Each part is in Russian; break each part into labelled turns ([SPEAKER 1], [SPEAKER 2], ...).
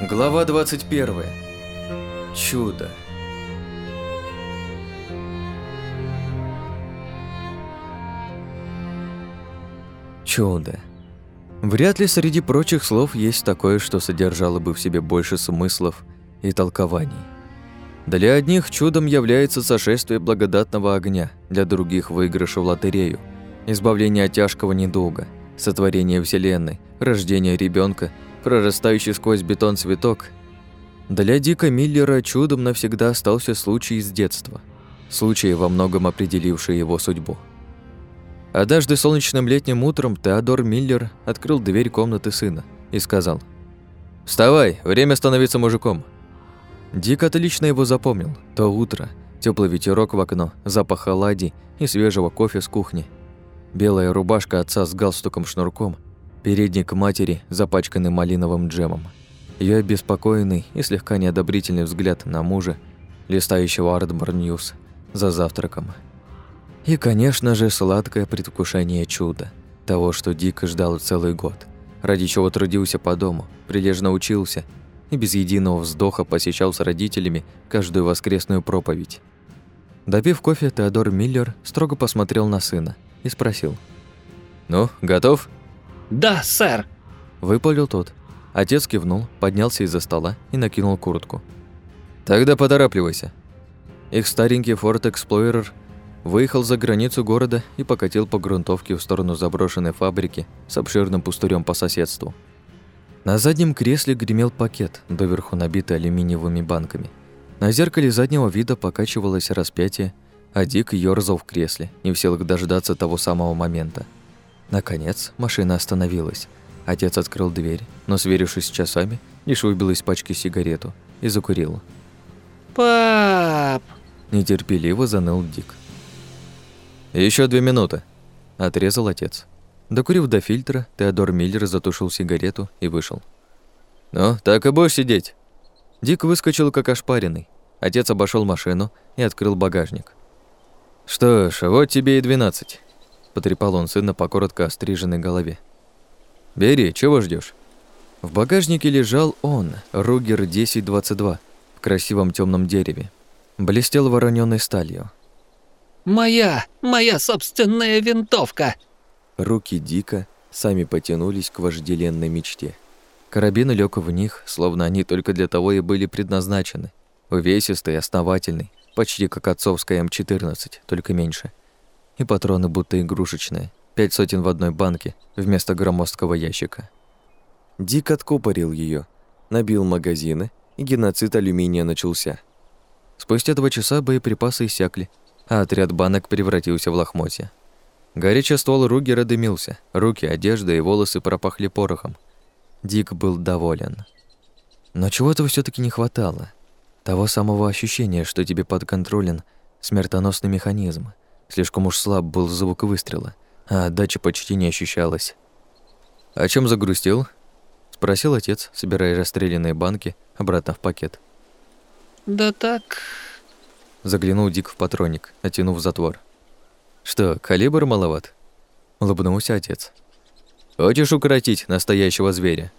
[SPEAKER 1] Глава 21. Чудо. Чудо. Вряд ли среди прочих слов есть такое, что содержало бы в себе больше смыслов и толкований. Для одних чудом является сошествие благодатного огня, для других – выигрыш в лотерею, избавление от тяжкого недуга, сотворение Вселенной, рождение ребенка прорастающий сквозь бетон цветок. Для Дика Миллера чудом навсегда остался случай из детства. Случай, во многом определивший его судьбу. Однажды солнечным летним утром Теодор Миллер открыл дверь комнаты сына и сказал «Вставай, время становиться мужиком». Дик отлично его запомнил. То утро, теплый ветерок в окно, запах оладий и свежего кофе с кухни. Белая рубашка отца с галстуком-шнурком – Передник матери, запачканный малиновым джемом. Ее обеспокоенный и слегка неодобрительный взгляд на мужа, листающего Арбор Ньюс, за завтраком. И, конечно же, сладкое предвкушение чуда, того, что Дик ждал целый год, ради чего трудился по дому, прилежно учился и без единого вздоха посещал с родителями каждую воскресную проповедь. Допив кофе, Теодор Миллер строго посмотрел на сына и спросил. «Ну, готов?»
[SPEAKER 2] «Да, сэр!»
[SPEAKER 1] Выпалил тот. Отец кивнул, поднялся из-за стола и накинул куртку. «Тогда поторапливайся». Их старенький Ford Explorer выехал за границу города и покатил по грунтовке в сторону заброшенной фабрики с обширным пустырем по соседству. На заднем кресле гремел пакет, доверху набитый алюминиевыми банками. На зеркале заднего вида покачивалось распятие, а Дик ёрзал в кресле, не в силах дождаться того самого момента. Наконец, машина остановилась. Отец открыл дверь, но, сверившись с часами, лишь выбил из пачки сигарету и закурил.
[SPEAKER 2] «Пап!»
[SPEAKER 1] – нетерпеливо заныл Дик. Еще две минуты», – отрезал отец. Докурив до фильтра, Теодор Миллер затушил сигарету и вышел. «Ну, так и будешь сидеть?» Дик выскочил как ошпаренный. Отец обошел машину и открыл багажник. «Что ж, вот тебе и двенадцать потрепал он сына по коротко остриженной голове. «Бери, чего ждешь? В багажнике лежал он, Ругер 1022, в красивом темном дереве. Блестел воронёной сталью.
[SPEAKER 2] «Моя! Моя собственная винтовка!»
[SPEAKER 1] Руки Дика сами потянулись к вожделенной мечте. Карабин лег в них, словно они только для того и были предназначены. Увесистый, основательный, почти как отцовская М14, только меньше и патроны будто игрушечные, пять сотен в одной банке вместо громоздкого ящика. Дик откупорил ее, набил магазины, и геноцид алюминия начался. Спустя два часа боеприпасы иссякли, а отряд банок превратился в лохмотья. Горячий ствол Ругера дымился, руки, одежда и волосы пропахли порохом. Дик был доволен. Но чего-то все таки не хватало. Того самого ощущения, что тебе подконтролен смертоносный механизм, Слишком уж слаб был звук выстрела, а отдача почти не ощущалась. «О чем загрустил?» – спросил отец, собирая расстрелянные банки обратно в пакет.
[SPEAKER 2] «Да так...»
[SPEAKER 1] Заглянул Дик в патроник, оттянув затвор. «Что, калибр маловат?» – улыбнулся отец. «Хочешь укоротить настоящего зверя?»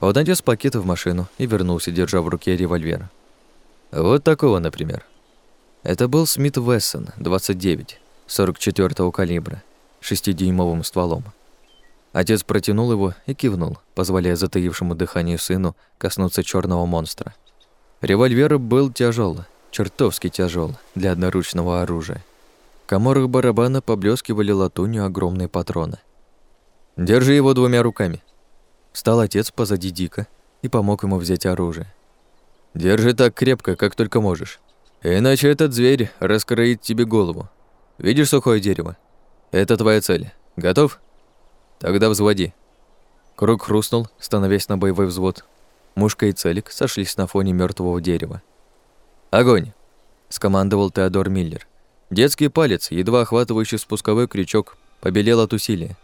[SPEAKER 1] Он отнес пакет в машину и вернулся, держа в руке револьвер. «Вот такого, например». Это был Смит Вессон, 29, 44-го калибра, шестидюймовым стволом. Отец протянул его и кивнул, позволяя затаившему дыханию сыну коснуться черного монстра. Револьвер был тяжел, чертовски тяжел для одноручного оружия. В коморах барабана поблескивали латунью огромные патроны. «Держи его двумя руками». Встал отец позади Дика и помог ему взять оружие. «Держи так крепко, как только можешь. Иначе этот зверь раскроит тебе голову. Видишь сухое дерево? Это твоя цель. Готов? Тогда взводи. Круг хрустнул, становясь на боевой взвод. Мушка и целик сошлись на фоне мертвого дерева. «Огонь!» – скомандовал Теодор Миллер. Детский палец, едва охватывающий спусковой крючок, побелел от усилия.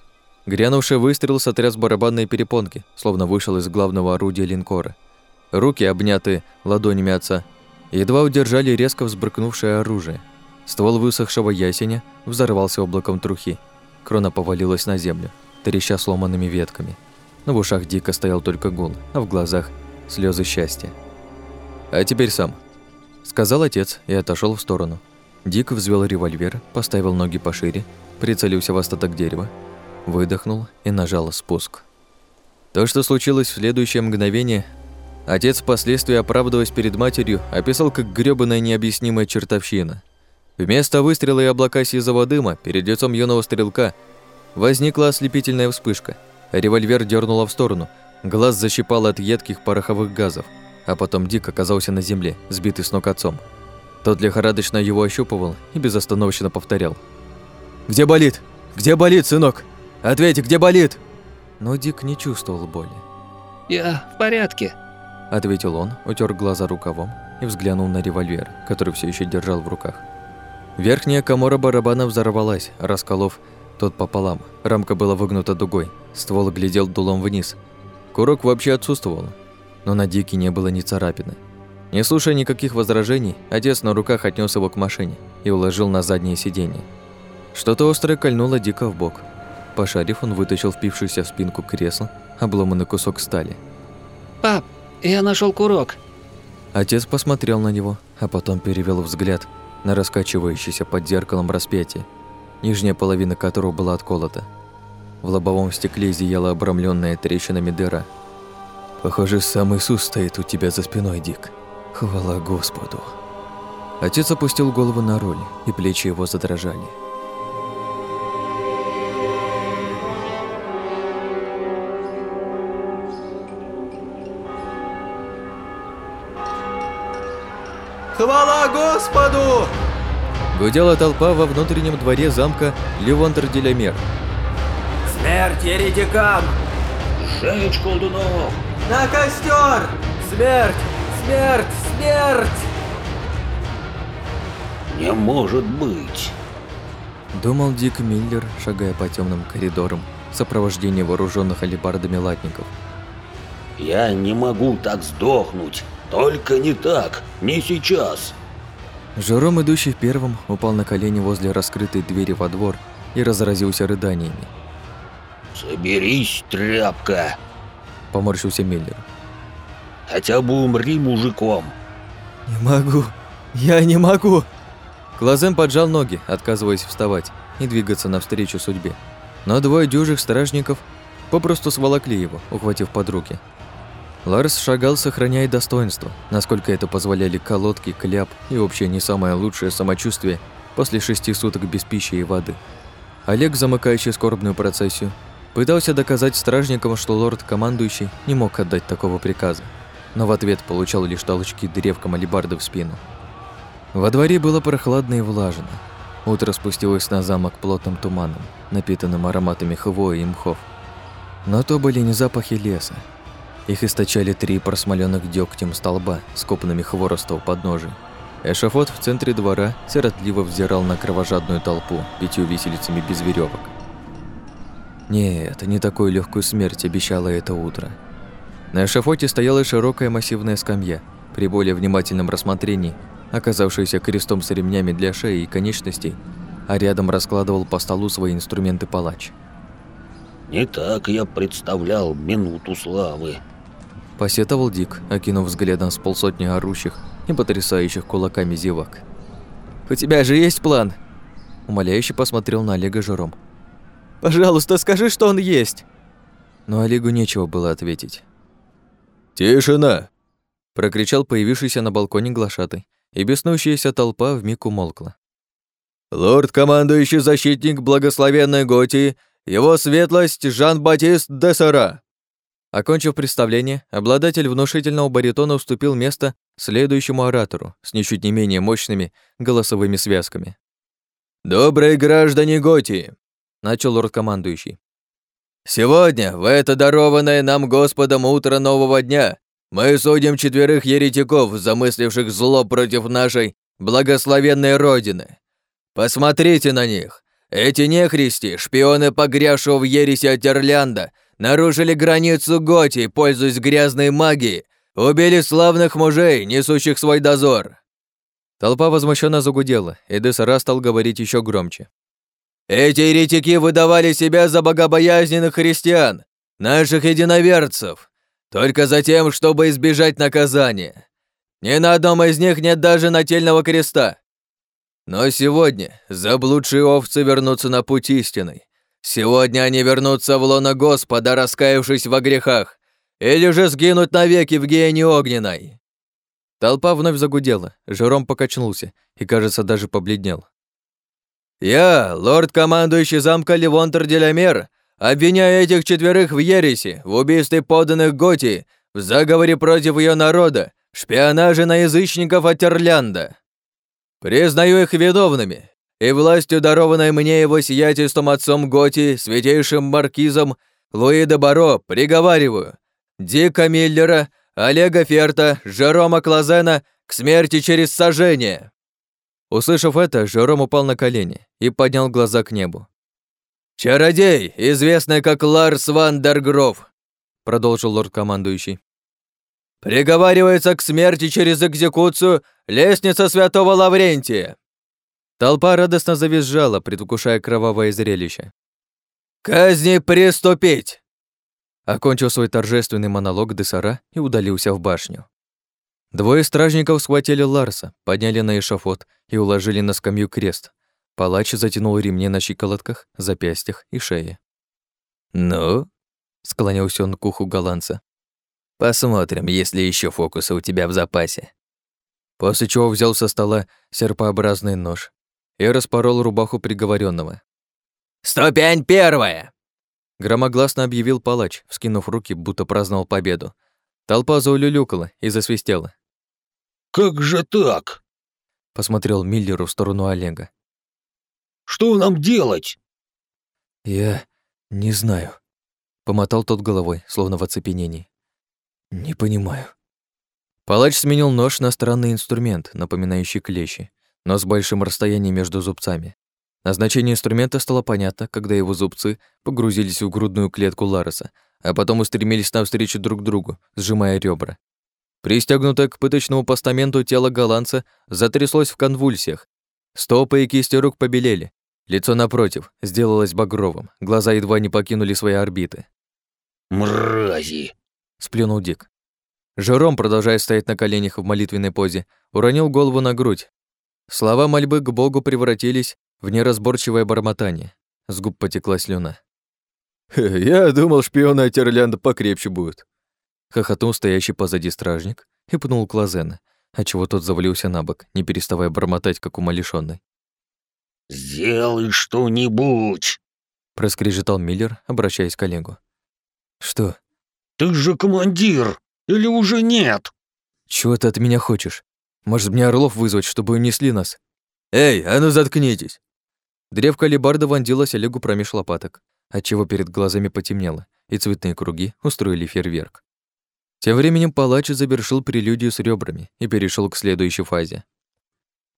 [SPEAKER 1] Грянувший выстрел сотряс барабанные перепонки, словно вышел из главного орудия линкора. Руки, обнятые ладонями отца, едва удержали резко взбрыкнувшее оружие. Ствол высохшего ясеня взорвался облаком трухи. Крона повалилась на землю, треща сломанными ветками. Но в ушах дико стоял только гул, а в глазах слезы счастья. «А теперь сам», — сказал отец и отошел в сторону. Дик взвел револьвер, поставил ноги пошире, прицелился в остаток дерева, выдохнул и нажал спуск. То, что случилось в следующее мгновение, отец впоследствии, оправдываясь перед матерью, описал как грёбаная необъяснимая чертовщина. Вместо выстрела и облака сизого дыма перед лицом юного стрелка возникла ослепительная вспышка. Револьвер дернуло в сторону, глаз защипал от едких пороховых газов, а потом Дик оказался на земле, сбитый с ног отцом. Тот лихорадочно его ощупывал и безостановочно повторял. «Где болит? Где болит, сынок? Ответь, где болит?» Но Дик не чувствовал боли.
[SPEAKER 2] «Я в порядке», —
[SPEAKER 1] ответил он, утер глаза рукавом и взглянул на револьвер, который все еще держал в руках. Верхняя комора барабана взорвалась, расколов тот пополам. Рамка была выгнута дугой, ствол глядел дулом вниз. Курок вообще отсутствовал, но на Дике не было ни царапины. Не слушая никаких возражений, отец на руках отнес его к машине и уложил на заднее сиденье. Что-то острое кольнуло Дика в бок. Пошарив, он вытащил впившийся в спинку кресла обломанный кусок стали.
[SPEAKER 2] «Пап, я нашел курок».
[SPEAKER 1] Отец посмотрел на него, а потом перевел взгляд на раскачивающийся под зеркалом распятие, нижняя половина которого была отколота. В лобовом стекле зияла обрамленная трещинами дыра. «Похоже, сам Иисус стоит у тебя за спиной, Дик. Хвала Господу!» Отец опустил голову на руль, и плечи его задрожали.
[SPEAKER 3] Хвала Господу!
[SPEAKER 1] Гудела толпа во внутреннем дворе замка Левонтер-Делямер.
[SPEAKER 3] Смерть еретикам!
[SPEAKER 2] «Сжечь колдунов!»
[SPEAKER 3] На костер! Смерть! Смерть! Смерть!
[SPEAKER 2] «Не может быть!»
[SPEAKER 1] Думал Дик Миллер, шагая по темным коридорам в сопровождении вооруженных алебардами латников.
[SPEAKER 2] «Я не могу так сдохнуть! Только не так! Не сейчас!»
[SPEAKER 1] Жером, идущий первым, упал на колени возле раскрытой двери во двор и разразился рыданиями.
[SPEAKER 2] «Соберись, тряпка!
[SPEAKER 1] Поморщился Миллер.
[SPEAKER 2] Хотя бы умри мужиком!»
[SPEAKER 1] «Не могу! Я не могу!» Клазем поджал ноги, отказываясь вставать и двигаться навстречу судьбе. Но двое дюжих стражников попросту сволокли его, ухватив под руки. Ларс шагал, сохраняя достоинство, насколько это позволяли колодки, кляп и общее не самое лучшее самочувствие после шести суток без пищи и воды. Олег, замыкающий скорбную процессию, пытался доказать стражникам, что лорд-командующий не мог отдать такого приказа, но в ответ получал лишь толчки древком алебарды в спину. Во дворе было прохладно и влажно. Утро спустилось на замок плотным туманом, напитанным ароматами хвои и мхов. Но то были не запахи леса, их источали три просмоленных дёгтем столба с копанными хвороста у подножия. Эшафот в центре двора сиротливо взирал на кровожадную толпу пятью виселицами без веревок. Нет, не такую легкую смерть обещало это утро. На эшафоте стояла широкая массивная скамья, при более внимательном рассмотрении, оказавшаяся крестом с ремнями для шеи и конечностей, а рядом раскладывал по столу свои инструменты палач.
[SPEAKER 2] «Не так я представлял минуту славы»,
[SPEAKER 1] Посетовал Дик, окинув взглядом с полсотни орущих и потрясающих кулаками зевак. «У тебя же есть план?» Умоляюще посмотрел на Олега Жиром. «Пожалуйста, скажи, что он есть!» Но Олегу нечего было ответить.
[SPEAKER 4] «Тишина!»
[SPEAKER 1] Прокричал появившийся на балконе глашатый, и беснующаяся толпа вмиг умолкла.
[SPEAKER 4] «Лорд-командующий защитник благословенной Готии, его светлость Жан-Батист де Сара!»
[SPEAKER 1] Окончив представление, обладатель внушительного баритона уступил место следующему оратору с ничуть не менее мощными голосовыми связками.
[SPEAKER 4] «Добрые граждане Готии!»
[SPEAKER 1] — начал лорд-командующий.
[SPEAKER 4] «Сегодня, в это дарованное нам Господом утро нового дня, мы судим четверых еретиков, замысливших зло против нашей благословенной Родины. Посмотрите на них. Эти нехристи, шпионы погрязшего в ереси от Ирлянда, нарушили границу Готи, пользуясь грязной магией, убили славных мужей, несущих свой дозор».
[SPEAKER 1] Толпа возмущенно загудела, и Десара стал говорить еще громче.
[SPEAKER 4] «Эти еретики выдавали себя за богобоязненных христиан, наших единоверцев. только за тем, чтобы избежать наказания. Ни на одном из них нет даже нательного креста. Но сегодня заблудшие овцы вернутся на путь истинный. Сегодня они вернутся в лоно Господа, раскаявшись во грехах, или же сгинут навеки в гене огненной. Толпа вновь загудела, Жером покачнулся и, кажется, даже побледнел. «Я, лорд-командующий замка Левонтер Делямер, обвиняю этих четверых в ереси, в убийстве подданных Готи, в заговоре против ее народа, шпионаже на язычников от Терлянда. Признаю их виновными, и властью, дарованной мне его сиятельством отцом Готи, святейшим маркизом Луи де Баро, приговариваю Дика Миллера, Олега Ферта, Жерома Клазена к смерти через сожжение. Услышав это, Жером упал на колени и поднял глаза к небу. «Чародей, известный как Ларс Ван Дергров», продолжил лорд-командующий. «Приговаривается к смерти через экзекуцию лестница святого Лаврентия». Толпа радостно завизжала, предвкушая кровавое зрелище. «Казни приступить!» Окончил свой торжественный монолог Десара и удалился в башню. Двое стражников схватили Ларса, подняли на эшафот и уложили на скамью крест. Палач затянул ремни на щиколотках, запястьях и шее. «Ну?» — склонился он к уху голландца. «Посмотрим, есть ли еще фокусы у тебя в запасе». После чего взял со стола серпообразный нож и распорол рубаху приговоренного. «Ступень первая!» Громогласно объявил палач, вскинув руки, будто праздновал победу. Толпа заулюлюкала и засвистела.
[SPEAKER 2] «Как же так?»
[SPEAKER 1] Посмотрел Миллеру в сторону Олега.
[SPEAKER 2] «Что нам делать?»
[SPEAKER 1] «Я не знаю», — помотал тот головой, словно в оцепенении. «Не понимаю». Палач сменил нож на странный инструмент, напоминающий клещи, но с большим расстоянием между зубцами. Назначение инструмента стало понятно, когда его зубцы погрузились в грудную клетку Лареса, а потом устремились навстречу друг другу, сжимая ребра. Пристегнутое к пыточному постаменту тело голландца затряслось в конвульсиях. Стопы и кисти рук побелели. Лицо напротив сделалось багровым, глаза едва не покинули свои орбиты.
[SPEAKER 2] «Мрази!»
[SPEAKER 1] — сплюнул Дик. Жером, продолжая стоять на коленях в молитвенной позе, уронил голову на грудь. Слова мольбы к Богу превратились в неразборчивое бормотание. С губ потекла слюна. «Я думал, шпионы от Терлянда покрепче будут», Хохотнул стоящий позади стражник и пнул Клазена, отчего тот завалился на бок, не переставая бормотать, как умалишённый.
[SPEAKER 2] «Сделай что-нибудь!»
[SPEAKER 1] проскрежетал Миллер, обращаясь к коллегу. «Что?»
[SPEAKER 2] «Ты же командир! Или уже нет?»
[SPEAKER 1] «Чего ты от меня хочешь? Может, мне орлов вызвать, чтобы унесли нас?» «Эй, а ну заткнитесь!» Древко лебарда вонзилась Олегу промеж лопаток, отчего перед глазами потемнело, и цветные круги устроили фейерверк. Тем временем палач завершил прелюдию с ребрами и перешел к следующей фазе.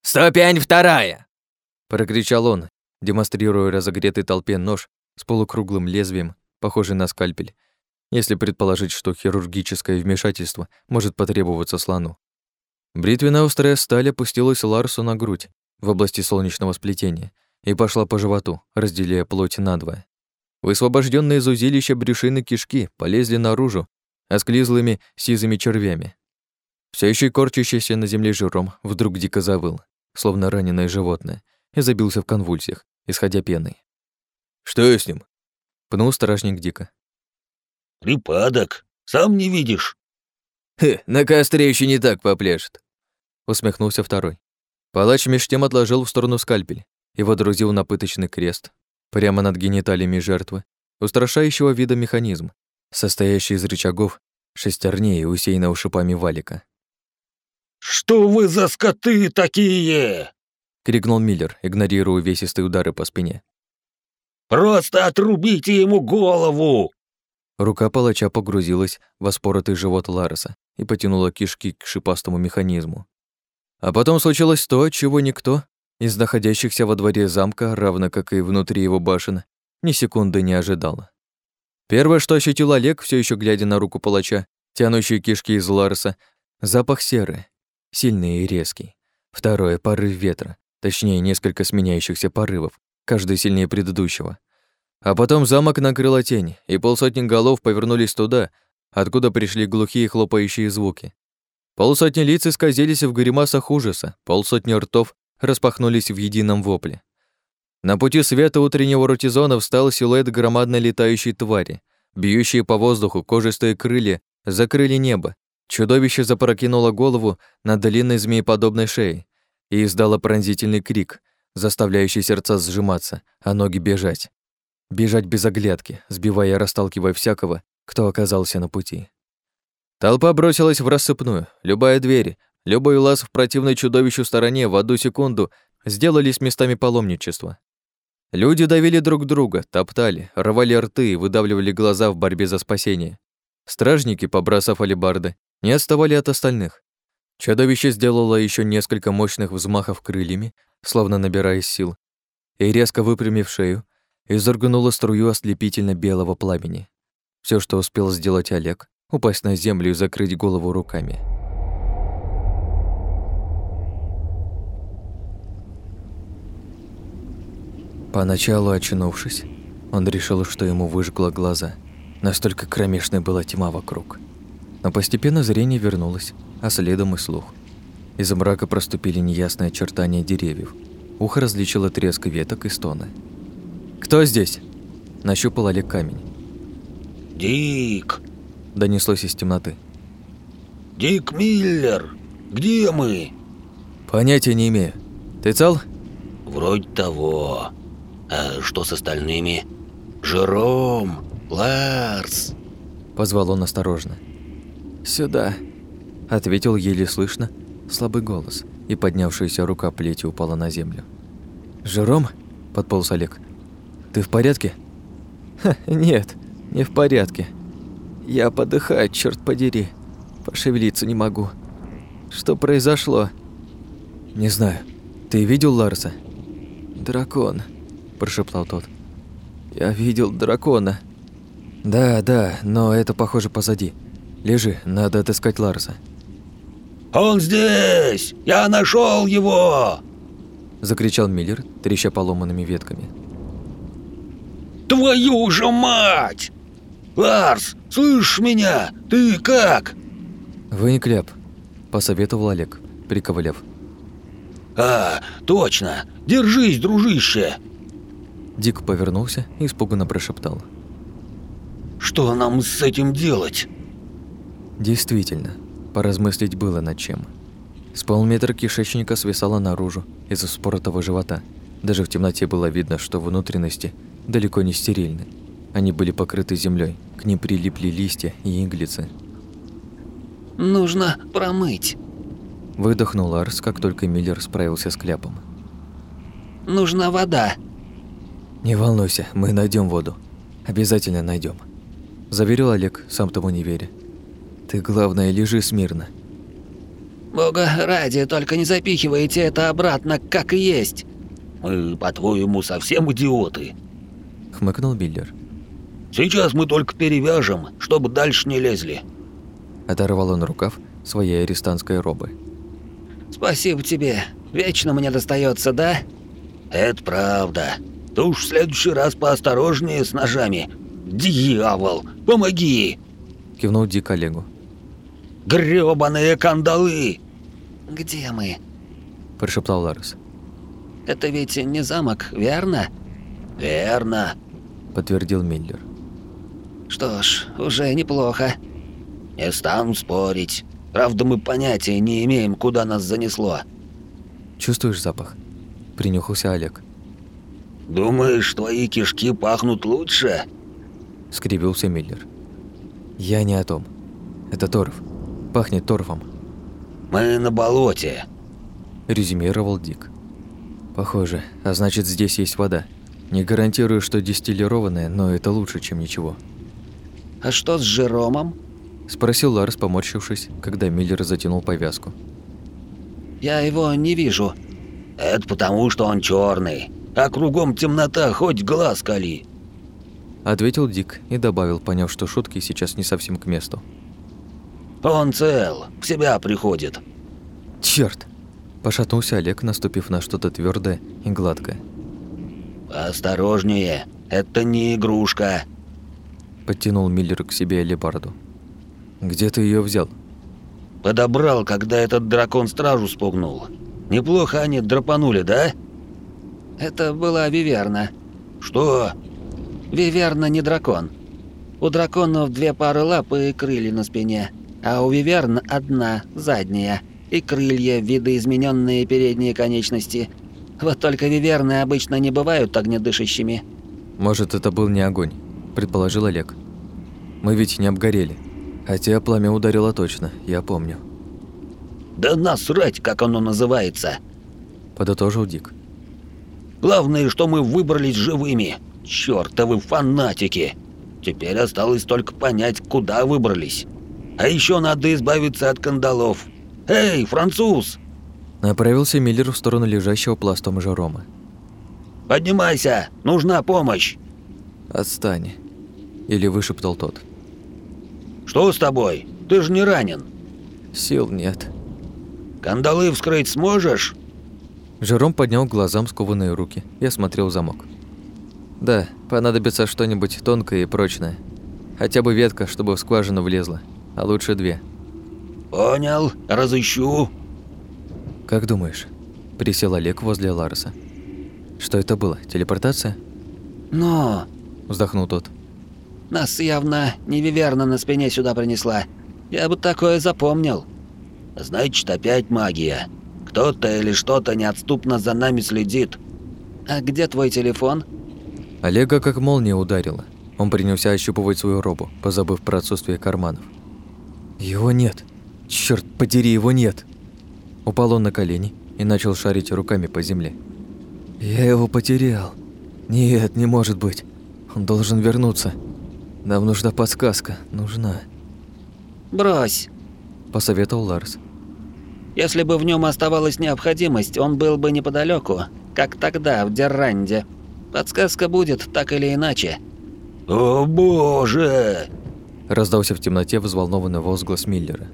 [SPEAKER 4] «Ступень вторая!»
[SPEAKER 1] Прокричал он, демонстрируя разогретый толпе нож с полукруглым лезвием, похожий на скальпель, если предположить, что хирургическое вмешательство может потребоваться слону. Бритвенная острая сталь опустилась Ларсу на грудь в области солнечного сплетения и пошла по животу, разделяя плоть надвое. Высвобожденные из узилища брюшины кишки полезли наружу осклизлыми сизыми червями. Все еще корчащийся на земле жиром вдруг дико завыл, словно раненое животное, и забился в конвульсиях, исходя пеной. «Что с ним?» — пнул стражник дико.
[SPEAKER 2] «Припадок. Сам не видишь».
[SPEAKER 1] «Хе, на костре еще не так попляшет», — усмехнулся второй. Палач меж тем отложил в сторону скальпель и водрузил на пыточный крест прямо над гениталиями жертвы, устрашающего вида механизм, состоящий из рычагов, шестерней и усеянного шипами валика.
[SPEAKER 2] «Что вы за скоты такие?»
[SPEAKER 1] — крикнул Миллер, игнорируя увесистые удары по спине.
[SPEAKER 2] «Просто отрубите ему голову!»
[SPEAKER 1] Рука палача погрузилась в воспоротый живот Лареса и потянула кишки к шипастому механизму. А потом случилось то, чего никто из находящихся во дворе замка, равно как и внутри его башен, ни секунды не ожидал. Первое, что ощутил Олег, все еще глядя на руку палача, тянущую кишки из Ларса, запах серы, сильный и резкий. Второе — порыв ветра, точнее, несколько сменяющихся порывов, каждый сильнее предыдущего. А потом замок накрыла тень, и полсотни голов повернулись туда, откуда пришли глухие хлопающие звуки. Полсотни лиц исказились в гримасах ужаса, полсотни ртов распахнулись в едином вопле. На пути света утреннего рутизона встал силуэт громадной летающей твари. Бьющие по воздуху кожистые крылья закрыли небо. Чудовище запрокинуло голову над длинной змееподобной шеей и издало пронзительный крик, заставляющий сердца сжиматься, а ноги бежать. Бежать без оглядки, сбивая и расталкивая всякого, кто оказался на пути. Толпа бросилась в рассыпную. Любая дверь, любой лаз в противной чудовищу стороне в одну секунду сделались местами паломничества. Люди давили друг друга, топтали, рвали рты и выдавливали глаза в борьбе за спасение. Стражники, побросав алебарды, не отставали от остальных. Чудовище сделало еще несколько мощных взмахов крыльями, словно набирая сил, и, резко выпрямив шею, изоргнуло струю ослепительно-белого пламени. Все, что успел сделать Олег, упасть на землю и закрыть голову руками. Поначалу очнувшись, он решил, что ему выжгло глаза. Настолько кромешной была тьма вокруг. Но постепенно зрение вернулось, а следом и слух. Из мрака проступили неясные очертания деревьев. Ухо различило треск веток и стоны. «Кто здесь?» Нащупал Олег камень.
[SPEAKER 2] «Дик!
[SPEAKER 1] Донеслось из темноты.
[SPEAKER 2] Дик Миллер! Где мы?»
[SPEAKER 1] «Понятия не имею. Ты цел?»
[SPEAKER 2] «Вроде того. А что с остальными?» «Жером! Ларс!»
[SPEAKER 1] Позвал он осторожно. «Сюда», — ответил еле слышно слабый голос, и поднявшаяся рука плети упала на землю. «Жером?» — подполз Олег. «Ты в порядке?» Ха, «Нет, не в порядке. Я подыхаю, черт подери. Пошевелиться не могу. Что произошло?» «Не знаю. Ты видел Ларса?» «Дракон», – прошептал тот. «Я видел дракона». «Да, да, но это, похоже, позади. Лежи, надо отыскать Ларса».
[SPEAKER 2] «Он здесь! Я нашел его!»
[SPEAKER 1] Закричал Миллер, треща поломанными ветками.
[SPEAKER 2] «Твою же мать! Ларс, слышишь меня? Ты как?»
[SPEAKER 1] «Вы не кляп», – посоветовал Олег, приковыляв.
[SPEAKER 2] «А, точно! Держись, дружище!»
[SPEAKER 1] Дик повернулся и испуганно прошептал.
[SPEAKER 2] «Что нам с этим делать?»
[SPEAKER 1] Действительно, поразмыслить было над чем. С полметра кишечника свисало наружу из споротого живота. Даже в темноте было видно, что внутренности далеко не стерильны. Они были покрыты землей, к ним прилипли листья и иглицы.
[SPEAKER 5] «Нужно промыть.
[SPEAKER 1] Выдохнул Арс, как только Миллер справился с кляпом.
[SPEAKER 5] Нужна вода».
[SPEAKER 1] «Не волнуйся, мы найдем воду. Обязательно найдем, заверил Олег, сам тому не веря. «Ты, главное, лежи смирно».
[SPEAKER 5] «Бога ради, только не запихивайте это обратно, как и есть».
[SPEAKER 2] «Мы, по-твоему, совсем идиоты?»
[SPEAKER 1] — хмыкнул Биллер.
[SPEAKER 2] «Сейчас мы только перевяжем, чтобы дальше не лезли».
[SPEAKER 1] Оторвал он рукав своей арестантской робы.
[SPEAKER 5] «Спасибо тебе. Вечно мне достается, да?»
[SPEAKER 2] «Это правда. Ты уж в следующий раз поосторожнее с ножами. Дьявол, помоги!»
[SPEAKER 1] Кивнул Дик Олегу.
[SPEAKER 2] Грёбаные кандалы!
[SPEAKER 5] «Где мы?
[SPEAKER 1] Прошептал Ларес.
[SPEAKER 5] Это ведь не замок, верно?»
[SPEAKER 2] Верно.
[SPEAKER 1] Подтвердил Миллер.
[SPEAKER 5] Что ж, уже неплохо.
[SPEAKER 2] Не стану спорить. Правда, мы понятия не имеем, куда нас занесло.
[SPEAKER 1] Чувствуешь запах? Принюхался Олег.
[SPEAKER 2] Думаешь, твои кишки пахнут лучше?
[SPEAKER 1] Скривился Миллер. Я не о том. Это торф. Пахнет торфом.
[SPEAKER 2] Мы на болоте.
[SPEAKER 1] Резюмировал Дик. Похоже, а значит здесь есть вода. Не гарантирую, что дистиллированная, но это лучше, чем ничего.
[SPEAKER 5] А что с Жеромом?
[SPEAKER 1] Спросил Ларс, поморщившись, когда Миллер затянул повязку.
[SPEAKER 5] Я его не вижу.
[SPEAKER 2] Это потому, что он черный, а кругом темнота, хоть глаз кали.
[SPEAKER 1] Ответил Дик и добавил, поняв, что шутки сейчас не совсем к месту.
[SPEAKER 2] Он цел, в себя приходит.
[SPEAKER 1] Черт! Пошатнулся Олег, наступив на что-то твердое и гладкое.
[SPEAKER 2] Осторожнее, это не игрушка.
[SPEAKER 1] Подтянул Миллер к себе алебарду. Где ты ее взял?
[SPEAKER 2] Подобрал, когда этот дракон стражу спугнул. Неплохо они драпанули, да?
[SPEAKER 5] Это была Виверна.
[SPEAKER 2] Что?
[SPEAKER 5] Виверна не дракон. У драконов две пары лап и крылья на спине, а у Виверн одна, задняя, и крылья, видоизмененные передние конечности. Вот только Виверны обычно не бывают огнедышащими.
[SPEAKER 1] Может, это был не огонь, предположил Олег. Мы ведь не обгорели. Хотя пламя ударило точно, я помню.
[SPEAKER 2] Да насрать, как оно называется.
[SPEAKER 1] Подытожил Дик.
[SPEAKER 2] Главное, что мы выбрались живыми. Чёртовы фанатики. Теперь осталось только понять, куда выбрались. А еще надо избавиться от кандалов. Эй, француз!
[SPEAKER 1] Направился Миллер в сторону лежащего пластом Жерома.
[SPEAKER 2] Поднимайся, нужна помощь.
[SPEAKER 1] Отстань. Или вышептал тот.
[SPEAKER 2] Что с тобой? Ты же не ранен.
[SPEAKER 1] Сил нет.
[SPEAKER 2] Кандалы вскрыть сможешь?
[SPEAKER 1] Жером поднял глазам скованные руки и осмотрел замок. Да, понадобится что-нибудь тонкое и прочное. Хотя бы ветка, чтобы в скважину влезла, а лучше две.
[SPEAKER 2] Понял, разыщу.
[SPEAKER 1] Как думаешь? Присел Олег возле Ларса. Что это было? Телепортация?
[SPEAKER 5] Но
[SPEAKER 1] Вздохнул тот.
[SPEAKER 5] нас явно не Виверна на спине сюда принесла. Я бы такое запомнил.
[SPEAKER 2] Значит, опять магия. Кто-то или что-то неотступно за нами следит.
[SPEAKER 5] А где твой телефон?
[SPEAKER 1] Олега как молния ударила. Он принялся ощупывать свою робу, позабыв про отсутствие карманов. Его нет. Черт, подери, его нет. Упал он на колени и начал шарить руками по земле. Я его потерял. Нет, не может быть. Он должен вернуться. Нам нужна подсказка. Нужна.
[SPEAKER 5] Брось.
[SPEAKER 1] Посоветовал Ларс.
[SPEAKER 5] Если бы в нем оставалась необходимость, он был бы неподалеку, как тогда в Дерранде. Подсказка будет так или иначе.
[SPEAKER 2] О боже!
[SPEAKER 1] Раздался в темноте взволнованный возглас Миллера.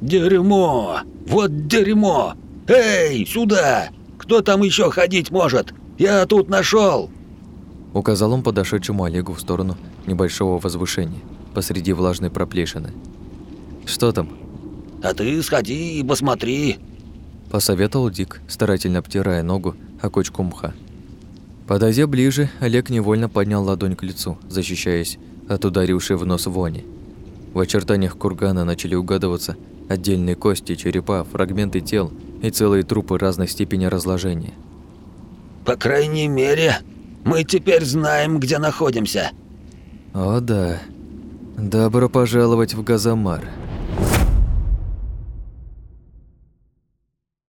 [SPEAKER 2] Дерьмо! Вот дерьмо! Эй, сюда! Кто там еще ходить может? Я тут нашел.
[SPEAKER 1] Указал он подошедшему Олегу в сторону небольшого возвышения посреди влажной проплешины. «Что там?»
[SPEAKER 2] А ты сходи и посмотри.
[SPEAKER 1] Посоветовал Дик, старательно обтирая ногу о кочку мха. Подойдя ближе, Олег невольно поднял ладонь к лицу, защищаясь от ударившей в нос вони. В очертаниях кургана начали угадываться отдельные кости, черепа, фрагменты тел и целые трупы разной степени разложения.
[SPEAKER 2] По крайней мере, мы теперь знаем, где находимся.
[SPEAKER 1] О да, добро пожаловать в Газамар.